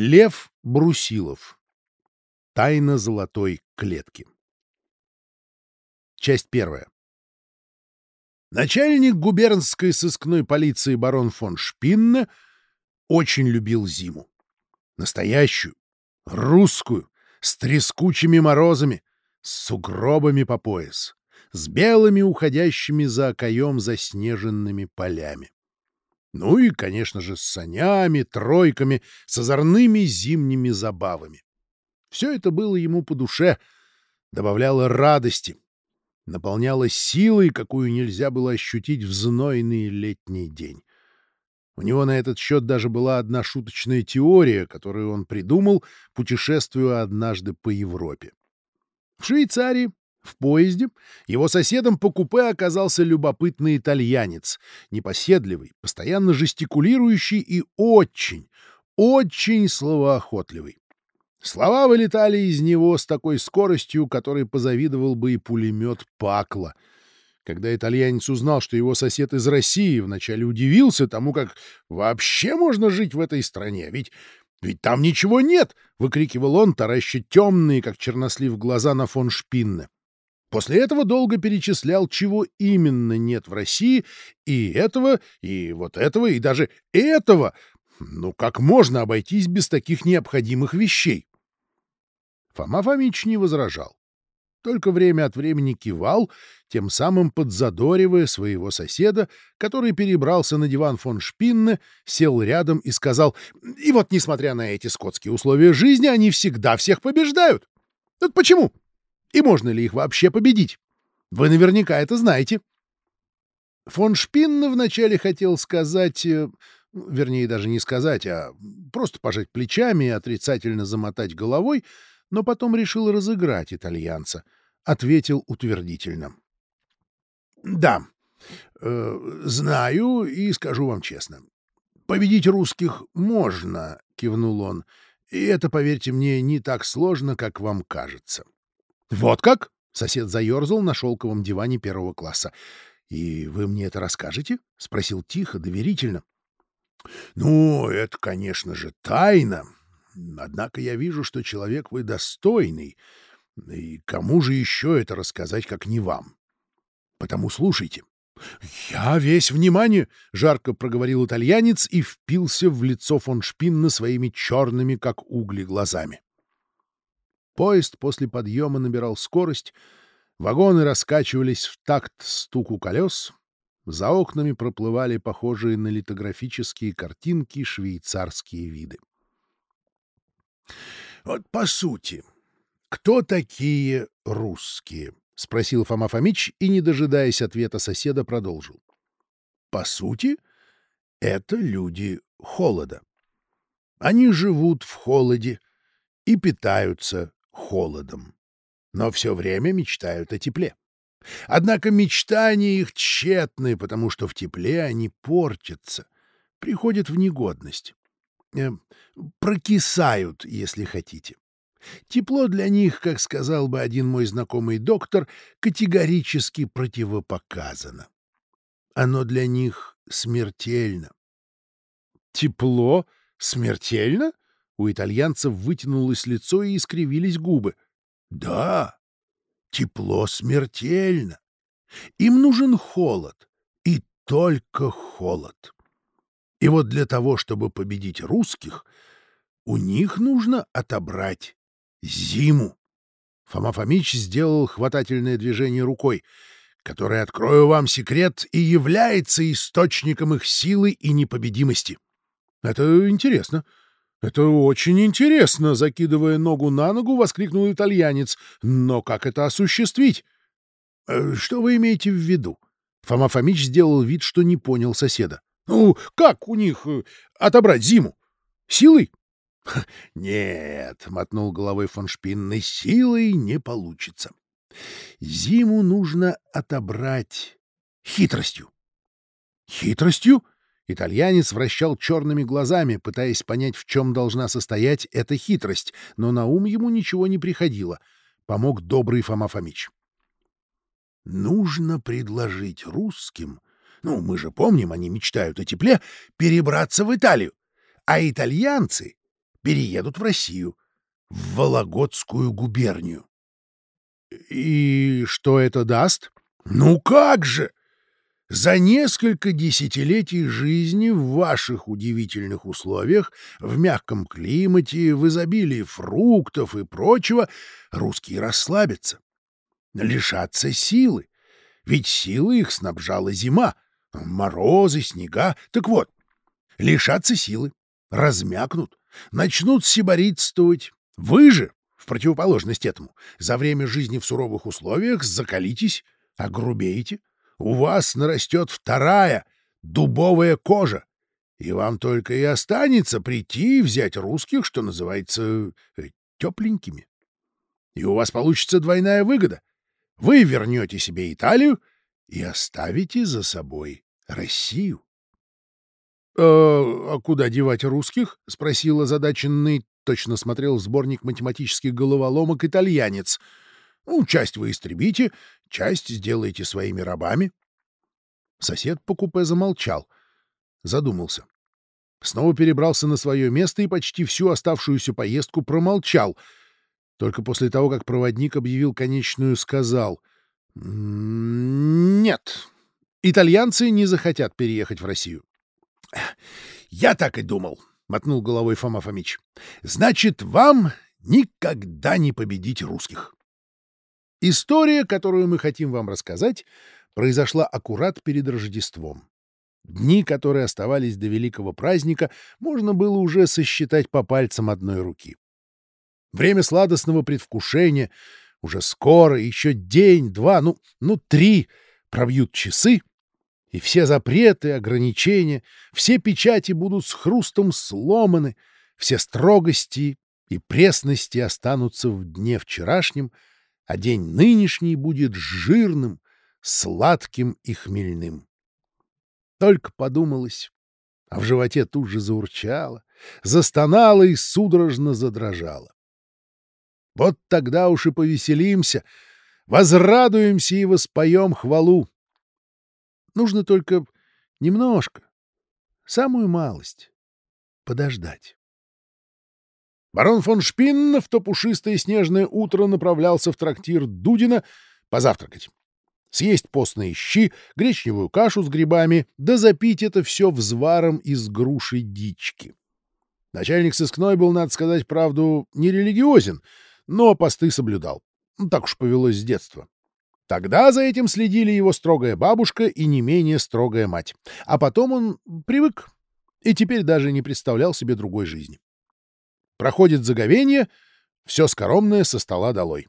Лев Брусилов. Тайна золотой клетки. Часть первая. Начальник губернской сыскной полиции барон фон Шпинне очень любил зиму. Настоящую, русскую, с трескучими морозами, с сугробами по пояс, с белыми уходящими за окоем заснеженными полями. Ну и, конечно же, с санями, тройками, с озорными зимними забавами. Все это было ему по душе, добавляло радости, наполняло силой, какую нельзя было ощутить в знойный летний день. У него на этот счет даже была одна шуточная теория, которую он придумал, путешествуя однажды по Европе. В Швейцарии в поезде его соседом по купе оказался любопытный итальянец, непоседливый, постоянно жестикулирующий и очень, очень словоохотливый. Слова вылетали из него с такой скоростью, которой позавидовал бы и пулемет Пакла. Когда итальянец узнал, что его сосед из России, вначале удивился тому, как вообще можно жить в этой стране, ведь «Ведь там ничего нет!» — выкрикивал он, тараща темные, как чернослив, глаза на фон Шпинне. После этого долго перечислял, чего именно нет в России, и этого, и вот этого, и даже этого. Ну как можно обойтись без таких необходимых вещей? Фома Фомич не возражал. Только время от времени кивал, тем самым подзадоривая своего соседа, который перебрался на диван фон Шпинне, сел рядом и сказал, «И вот, несмотря на эти скотские условия жизни, они всегда всех побеждают. Вот почему? И можно ли их вообще победить? Вы наверняка это знаете. Фон Шпинна вначале хотел сказать, э, вернее, даже не сказать, а просто пожать плечами и отрицательно замотать головой, но потом решил разыграть итальянца. Ответил утвердительно. «Да, э, знаю и скажу вам честно. Победить русских можно», — кивнул он, — «и это, поверьте мне, не так сложно, как вам кажется». «Вот как?» — сосед заерзал на шелковом диване первого класса. «И вы мне это расскажете?» — спросил тихо, доверительно. «Ну, это, конечно же, тайна. Однако я вижу, что человек вы достойный. И кому же еще это рассказать, как не вам? Потому слушайте». «Я весь внимание!» — жарко проговорил итальянец и впился в лицо фон Шпинна своими черными, как угли, глазами. Поезд после подъема набирал скорость, вагоны раскачивались в такт стуку колес, за окнами проплывали похожие на литографические картинки швейцарские виды. «Вот по сути, кто такие русские?» — спросил Фома Фомич и, не дожидаясь ответа соседа, продолжил. «По сути, это люди холода. Они живут в холоде и питаются холодом, но все время мечтают о тепле. Однако мечтания их тщетны, потому что в тепле они портятся, приходят в негодность, э, прокисают, если хотите. Тепло для них, как сказал бы один мой знакомый доктор, категорически противопоказано. Оно для них смертельно. Тепло смертельно? У итальянцев вытянулось лицо и искривились губы. Да, тепло смертельно. Им нужен холод, и только холод. И вот для того, чтобы победить русских, у них нужно отобрать зиму. Фома Фомич сделал хватательное движение рукой, которое, открою вам секрет, и является источником их силы и непобедимости. Это интересно. «Это очень интересно!» — закидывая ногу на ногу, воскликнул итальянец. «Но как это осуществить?» «Э, «Что вы имеете в виду?» Фома Фомич сделал вид, что не понял соседа. «Ну, как у них э, отобрать зиму? Силой?» «Нет», — мотнул головой фон Шпинный, — «силой не получится. Зиму нужно отобрать хитростью». «Хитростью?» Итальянец вращал черными глазами, пытаясь понять, в чем должна состоять эта хитрость, но на ум ему ничего не приходило. Помог добрый Фома Фомич. «Нужно предложить русским, ну, мы же помним, они мечтают о тепле, перебраться в Италию, а итальянцы переедут в Россию, в Вологодскую губернию. И что это даст? Ну как же! За несколько десятилетий жизни в ваших удивительных условиях, в мягком климате, в изобилии фруктов и прочего, русские расслабятся, лишатся силы. Ведь силы их снабжала зима, морозы, снега. Так вот, лишатся силы, размякнут, начнут сиборитствовать. Вы же, в противоположность этому, за время жизни в суровых условиях закалитесь, огрубеете, у вас нарастет вторая дубовая кожа, и вам только и останется прийти и взять русских, что называется, э, тепленькими. И у вас получится двойная выгода. Вы вернете себе Италию и оставите за собой Россию. «Э, — А куда девать русских? — спросил озадаченный, точно смотрел сборник математических головоломок итальянец — ну, часть вы истребите, часть сделаете своими рабами. Сосед по купе замолчал, задумался. Снова перебрался на свое место и почти всю оставшуюся поездку промолчал. Только после того, как проводник объявил конечную, сказал «Нет, итальянцы не захотят переехать в Россию». «Я так и думал», — мотнул головой Фома Фомич. «Значит, вам никогда не победить русских». История, которую мы хотим вам рассказать, произошла аккурат перед Рождеством. Дни, которые оставались до великого праздника, можно было уже сосчитать по пальцам одной руки. Время сладостного предвкушения уже скоро, еще день, два, ну, ну три пробьют часы, и все запреты, ограничения, все печати будут с хрустом сломаны, все строгости и пресности останутся в дне вчерашнем — а день нынешний будет жирным, сладким и хмельным. Только подумалось, а в животе тут же заурчало, застонало и судорожно задрожало. Вот тогда уж и повеселимся, возрадуемся и воспоем хвалу. Нужно только немножко, самую малость, подождать. Барон фон Шпинн в то пушистое снежное утро направлялся в трактир Дудина позавтракать. Съесть постные щи, гречневую кашу с грибами, да запить это все взваром из груши дички. Начальник сыскной был, надо сказать правду, не религиозен, но посты соблюдал. Ну, так уж повелось с детства. Тогда за этим следили его строгая бабушка и не менее строгая мать. А потом он привык и теперь даже не представлял себе другой жизни. Проходит заговение, все скоромное со стола долой.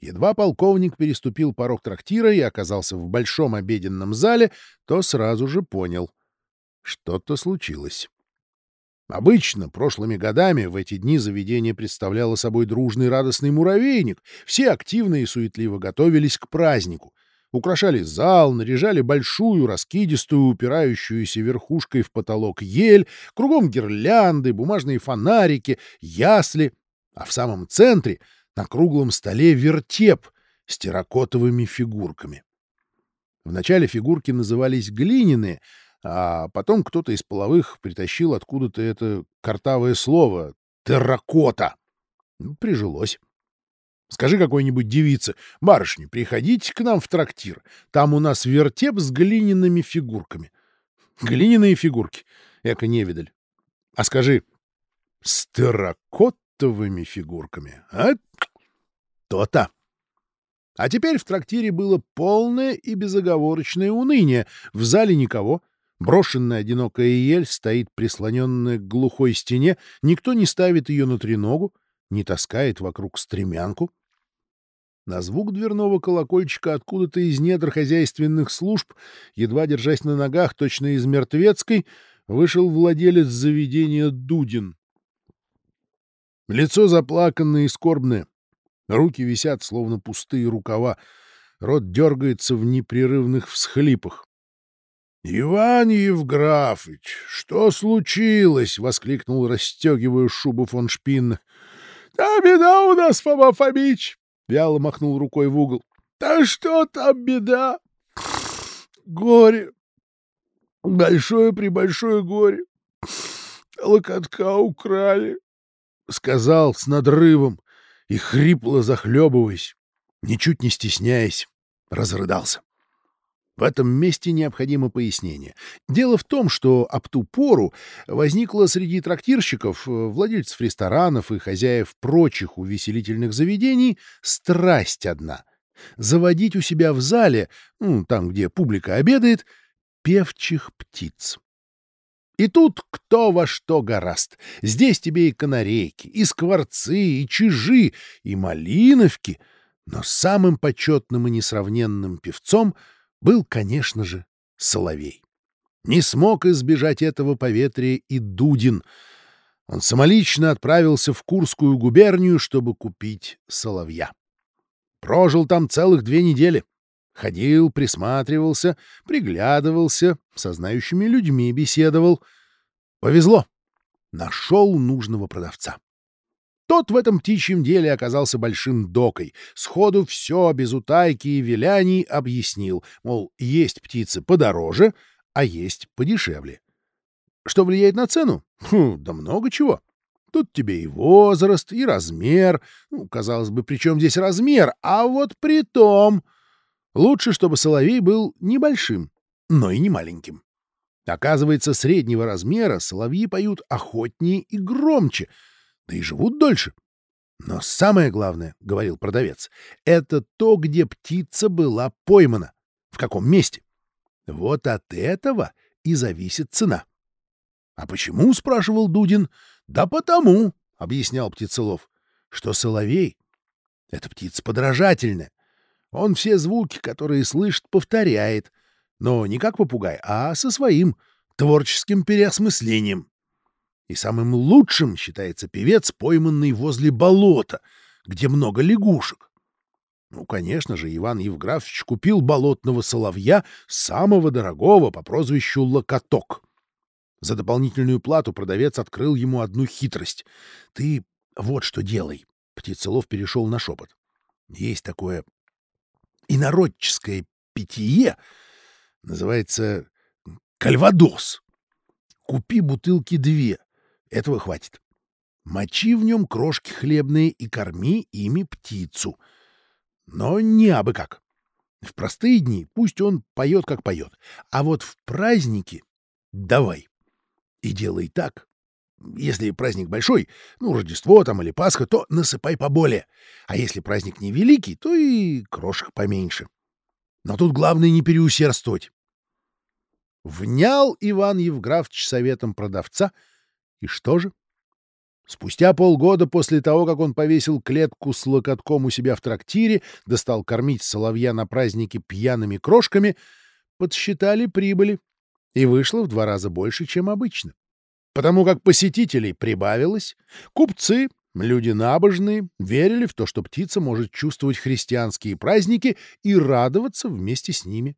Едва полковник переступил порог трактира и оказался в большом обеденном зале, то сразу же понял — что-то случилось. Обычно, прошлыми годами, в эти дни заведение представляло собой дружный радостный муравейник. Все активно и суетливо готовились к празднику украшали зал, наряжали большую, раскидистую, упирающуюся верхушкой в потолок ель, кругом гирлянды, бумажные фонарики, ясли, а в самом центре на круглом столе вертеп с терракотовыми фигурками. Вначале фигурки назывались глиняные, а потом кто-то из половых притащил откуда-то это картавое слово «терракота». Прижилось. Скажи какой-нибудь девице, барышня, приходите к нам в трактир. Там у нас вертеп с глиняными фигурками. Глиняные фигурки. Эко невидаль. А скажи, с терракотовыми фигурками. А? То-то. А теперь в трактире было полное и безоговорочное уныние. В зале никого. Брошенная одинокая ель стоит прислоненная к глухой стене. Никто не ставит ее на треногу не таскает вокруг стремянку. На звук дверного колокольчика откуда-то из недр хозяйственных служб, едва держась на ногах, точно из мертвецкой, вышел владелец заведения Дудин. Лицо заплаканное и скорбное, руки висят, словно пустые рукава, рот дергается в непрерывных всхлипах. — Иван Евграфыч, что случилось? — воскликнул, расстегивая шубу фон Шпинн. Да беда у нас, Фома Фомич! — вяло махнул рукой в угол. — Да что там беда? Горе. Большое-пребольшое горе. локотка украли, — сказал с надрывом и, хрипло захлебываясь, ничуть не стесняясь, разрыдался. В этом месте необходимо пояснение. Дело в том, что об ту пору возникла среди трактирщиков, э, владельцев ресторанов и хозяев прочих увеселительных заведений страсть одна — заводить у себя в зале, ну, там, где публика обедает, певчих птиц. И тут кто во что гораст. Здесь тебе и канарейки, и скворцы, и чижи, и малиновки. Но самым почетным и несравненным певцом был, конечно же, соловей. Не смог избежать этого поветрия и Дудин. Он самолично отправился в Курскую губернию, чтобы купить соловья. Прожил там целых две недели. Ходил, присматривался, приглядывался, со знающими людьми беседовал. Повезло. Нашел нужного продавца. Тот в этом птичьем деле оказался большим докой. Сходу все, без утайки и виляний, объяснил, мол, есть птицы подороже, а есть подешевле. Что влияет на цену? Хм, да много чего. Тут тебе и возраст, и размер. Ну, казалось бы, при чем здесь размер? А вот при том... Лучше, чтобы соловей был небольшим, но и не маленьким. Оказывается, среднего размера соловьи поют охотнее и громче, да и живут дольше. Но самое главное, — говорил продавец, — это то, где птица была поймана, в каком месте. Вот от этого и зависит цена. — А почему? — спрашивал Дудин. — Да потому, — объяснял Птицелов, — что соловей — это птица подражательная, он все звуки, которые слышит, повторяет, но не как попугай, а со своим творческим переосмыслением. И самым лучшим считается певец, пойманный возле болота, где много лягушек. Ну, конечно же, Иван Евграфович купил болотного соловья, самого дорогого, по прозвищу Локоток. За дополнительную плату продавец открыл ему одну хитрость. — Ты вот что делай. Птицелов перешел на шепот. Есть такое инородческое питье, называется кальвадос. Купи бутылки две, этого хватит. Мочи в нем крошки хлебные и корми ими птицу. Но не абы как. В простые дни пусть он поет, как поет, а вот в праздники давай. И делай так, если праздник большой, ну, Рождество там или Пасха, то насыпай поболее. А если праздник невеликий, то и крошек поменьше. Но тут главное не переусердствовать. Внял Иван Евграфович советом продавца, и что же? Спустя полгода после того, как он повесил клетку с локотком у себя в трактире, достал кормить соловья на празднике пьяными крошками, подсчитали прибыли, и вышло в два раза больше, чем обычно потому как посетителей прибавилось, купцы, люди набожные, верили в то, что птица может чувствовать христианские праздники и радоваться вместе с ними.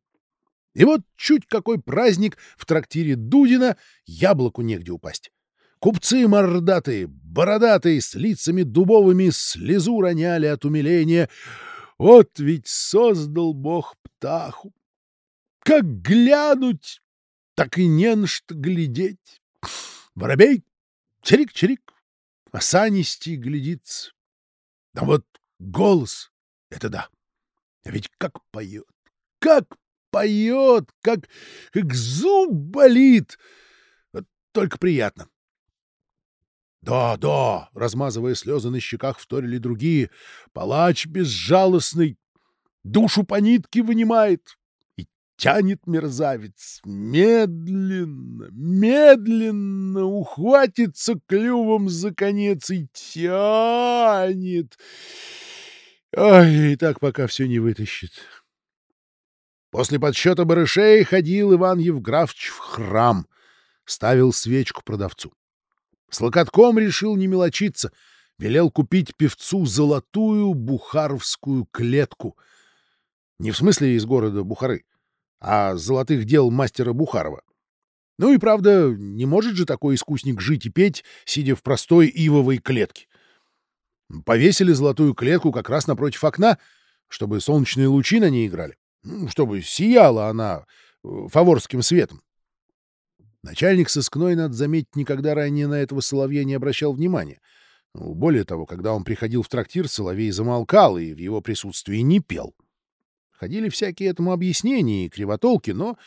И вот чуть какой праздник в трактире Дудина, яблоку негде упасть. Купцы мордатые, бородатые, с лицами дубовыми, слезу роняли от умиления. Вот ведь создал Бог птаху! Как глянуть, так и не на что глядеть. Воробей чирик-чирик, осанистей глядится. А вот голос — это да. А ведь как поет, как поет, как, как зуб болит. Вот только приятно. «Да, да!» — размазывая слезы на щеках, вторили другие. «Палач безжалостный, душу по нитке вынимает тянет мерзавец, медленно, медленно ухватится клювом за конец и тянет. Ой, и так пока все не вытащит. После подсчета барышей ходил Иван Евграфович в храм, ставил свечку продавцу. С локотком решил не мелочиться, велел купить певцу золотую бухаровскую клетку. Не в смысле из города Бухары, а золотых дел мастера Бухарова. Ну и правда, не может же такой искусник жить и петь, сидя в простой ивовой клетке. Повесили золотую клетку как раз напротив окна, чтобы солнечные лучи на ней играли, чтобы сияла она э, фаворским светом. Начальник сыскной, надо заметить, никогда ранее на этого Соловья не обращал внимания. Ну, более того, когда он приходил в трактир, Соловей замолкал и в его присутствии не пел. Ходили всякие этому объяснения и кривотолки, но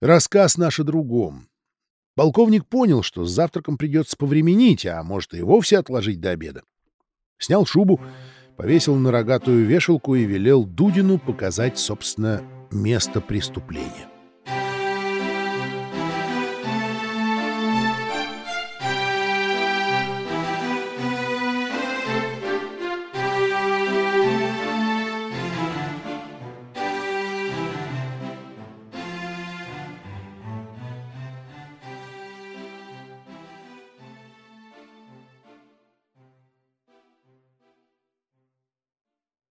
рассказ наш о другом. Полковник понял, что с завтраком придется повременить, а может и вовсе отложить до обеда. Снял шубу, повесил на рогатую вешалку и велел Дудину показать, собственно, место преступления.